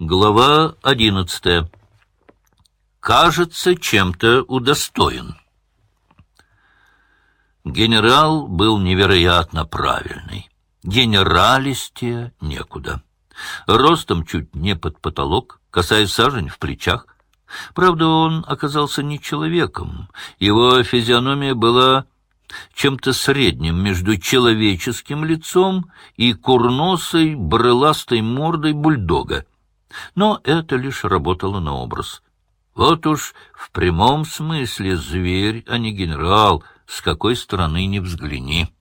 Глава одиннадцатая. Кажется, чем-то удостоен. Генерал был невероятно правильный. Генералистия некуда. Ростом чуть не под потолок, касаясь сажень в плечах. Правда, он оказался не человеком. Его физиономия была чем-то средним между человеческим лицом и курносой брыластой мордой бульдога. Но это лишь работало на образ. Вот уж в прямом смысле зверь, а не генерал, с какой стороны ни взгляни.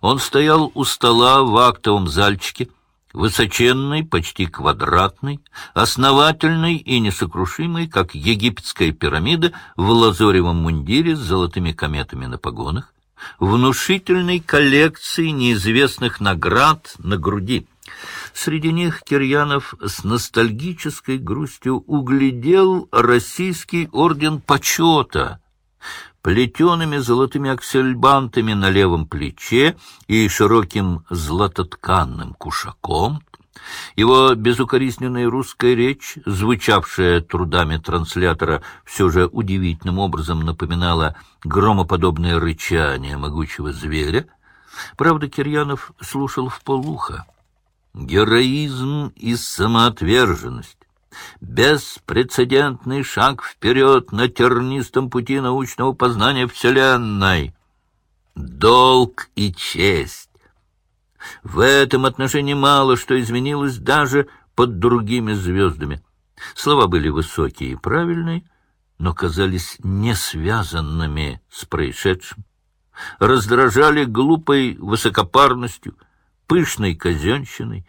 Он стоял у стола в актовом зальчике, высоченный, почти квадратный, основательный и несокрушимый, как египетская пирамида в лазоревом мундире с золотыми кометами на погонах, внушительной коллекции неизвестных наград на груди. Среди них Кирьянов с ностальгической грустью углядел российский орден почета, плетеными золотыми аксельбантами на левом плече и широким златотканным кушаком. Его безукоризненная русская речь, звучавшая трудами транслятора, все же удивительным образом напоминала громоподобное рычание могучего зверя. Правда, Кирьянов слушал в полуха. Героизм и самоотверженность. Беспрецедентный шаг вперед на тернистом пути научного познания Вселенной. Долг и честь. В этом отношении мало что изменилось даже под другими звездами. Слова были высокие и правильные, но казались не связанными с происшедшим. Раздражали глупой высокопарностью — пышной казенщиной.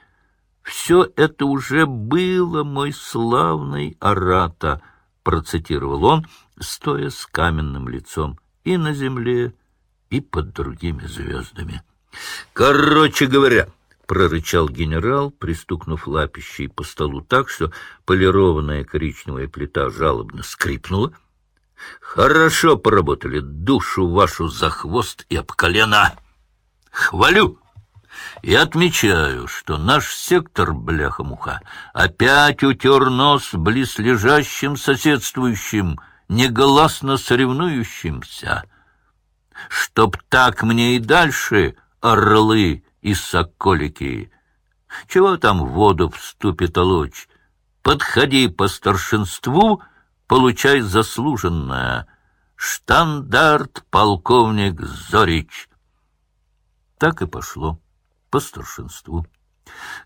«Все это уже было, мой славный Арата», — процитировал он, стоя с каменным лицом и на земле, и под другими звездами. «Короче говоря», — прорычал генерал, пристукнув лапищей по столу так, что полированная коричневая плита жалобно скрипнула. «Хорошо поработали, душу вашу за хвост и об колено! Хвалю!» И отмечаю, что наш сектор, бляха-муха, опять утер нос близлежащим соседствующим, негласно соревнующимся. Чтоб так мне и дальше, орлы и соколики. Чего там в воду вступит толочь? Подходи по старшинству, получай заслуженное. Штандарт полковник Зорич. Так и пошло по старшинству.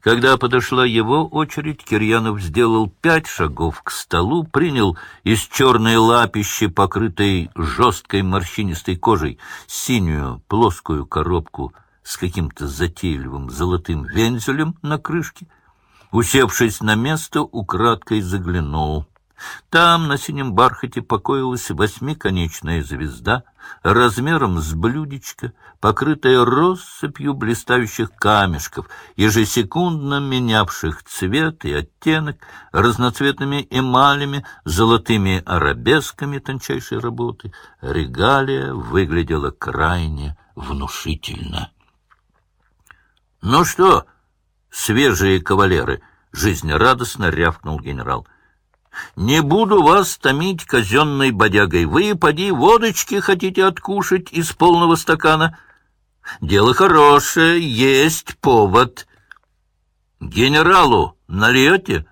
Когда подошла его очередь, Кирьянов сделал пять шагов к столу, принял из черной лапищи, покрытой жесткой морщинистой кожей, синюю плоскую коробку с каким-то затейливым золотым вензелем на крышке, усевшись на место, украдкой заглянул. Там на синем бархате покоилась восьмиконечная звезда, размером с блюдечко, покрытая россыпью блистающих камешков, ежесекундно менявших цвет и оттенок, разноцветными эмалями, золотыми арабесками тончайшей работы. Регалия выглядела крайне внушительно. — Ну что, свежие кавалеры? — жизнерадостно рявкнул генерал — не буду вас томить казенной бодягой. Вы, поди, водочки хотите откушать из полного стакана? Дело хорошее, есть повод. Генералу нальете?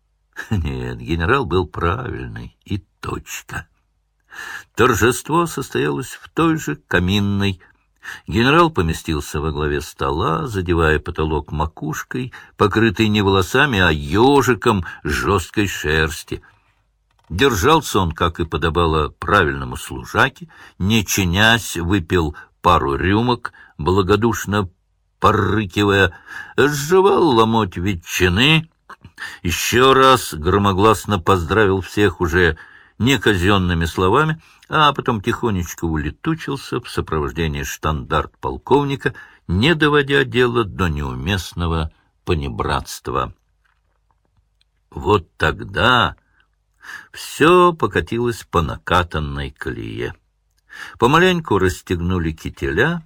Нет, генерал был правильный, и точка. Торжество состоялось в той же каминной, Генерал поместился во главе стола, задевая потолок макушкой, покрытой не волосами, а ежиком жесткой шерсти. Держался он, как и подобало правильному служаке, не чинясь, выпил пару рюмок, благодушно порыкивая, сживал ломоть ветчины, еще раз громогласно поздравил всех уже не казенными словами, а потом тихонечко улетучился в сопровождении штандарт-полковника, не доводя дело до неуместного понебратства. Вот тогда все покатилось по накатанной колее. Помаленьку расстегнули кителя,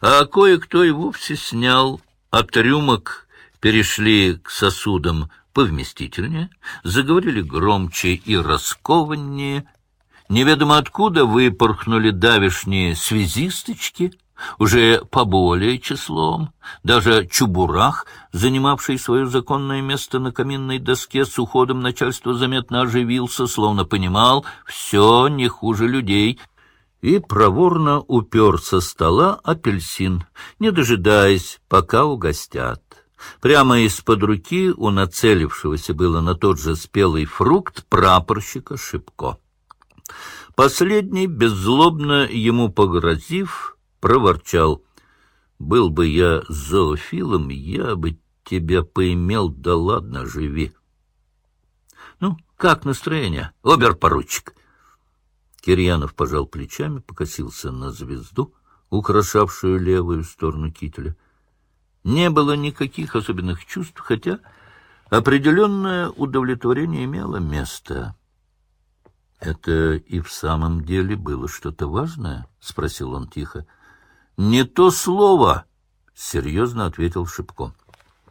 а кое-кто и вовсе снял от рюмок перешли к сосудам повместительнее, заговорили громче и раскованнее. Неведомо откуда выпорхнули давишние связисточки, уже поболее числом. Даже Чубурах, занимавший свое законное место на каминной доске, с уходом начальства заметно оживился, словно понимал, все не хуже людей — и проворно упер со стола апельсин, не дожидаясь, пока угостят. Прямо из-под руки у нацелившегося было на тот же спелый фрукт прапорщика Шипко. Последний, беззлобно ему погрозив, проворчал. «Был бы я зоофилом, я бы тебя поимел, да ладно, живи». «Ну, как настроение, обер-поручик?» Кирьянов пожал плечами, покосился на звезду, украшавшую левую сторону кителя. Не было никаких особенных чувств, хотя определенное удовлетворение имело место. — Это и в самом деле было что-то важное? — спросил он тихо. — Не то слово! — серьезно ответил Шипко.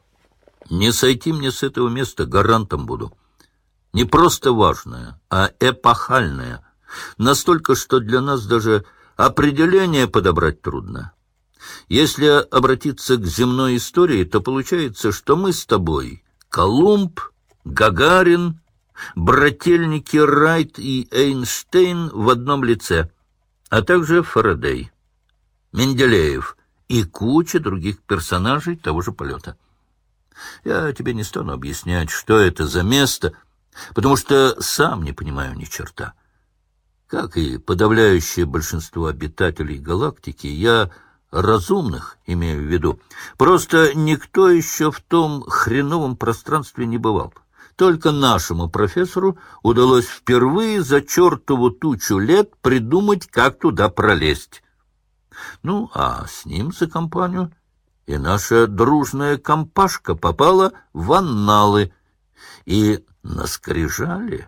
— Не сойти мне с этого места, гарантом буду. Не просто важное, а эпохальное — Настолько, что для нас даже определение подобрать трудно. Если обратиться к земной истории, то получается, что мы с тобой Колумб, Гагарин, брательники Райт и Эйнштейн в одном лице, а также Фарадей, Менделеев и куча других персонажей того же полета. Я тебе не стану объяснять, что это за место, потому что сам не понимаю ни черта. Как и подавляющее большинство обитателей галактики, я разумных имею в виду. Просто никто еще в том хреновом пространстве не бывал. Только нашему профессору удалось впервые за чертову тучу лет придумать, как туда пролезть. Ну, а с ним за компанию и наша дружная компашка попала в анналы. И на скрижали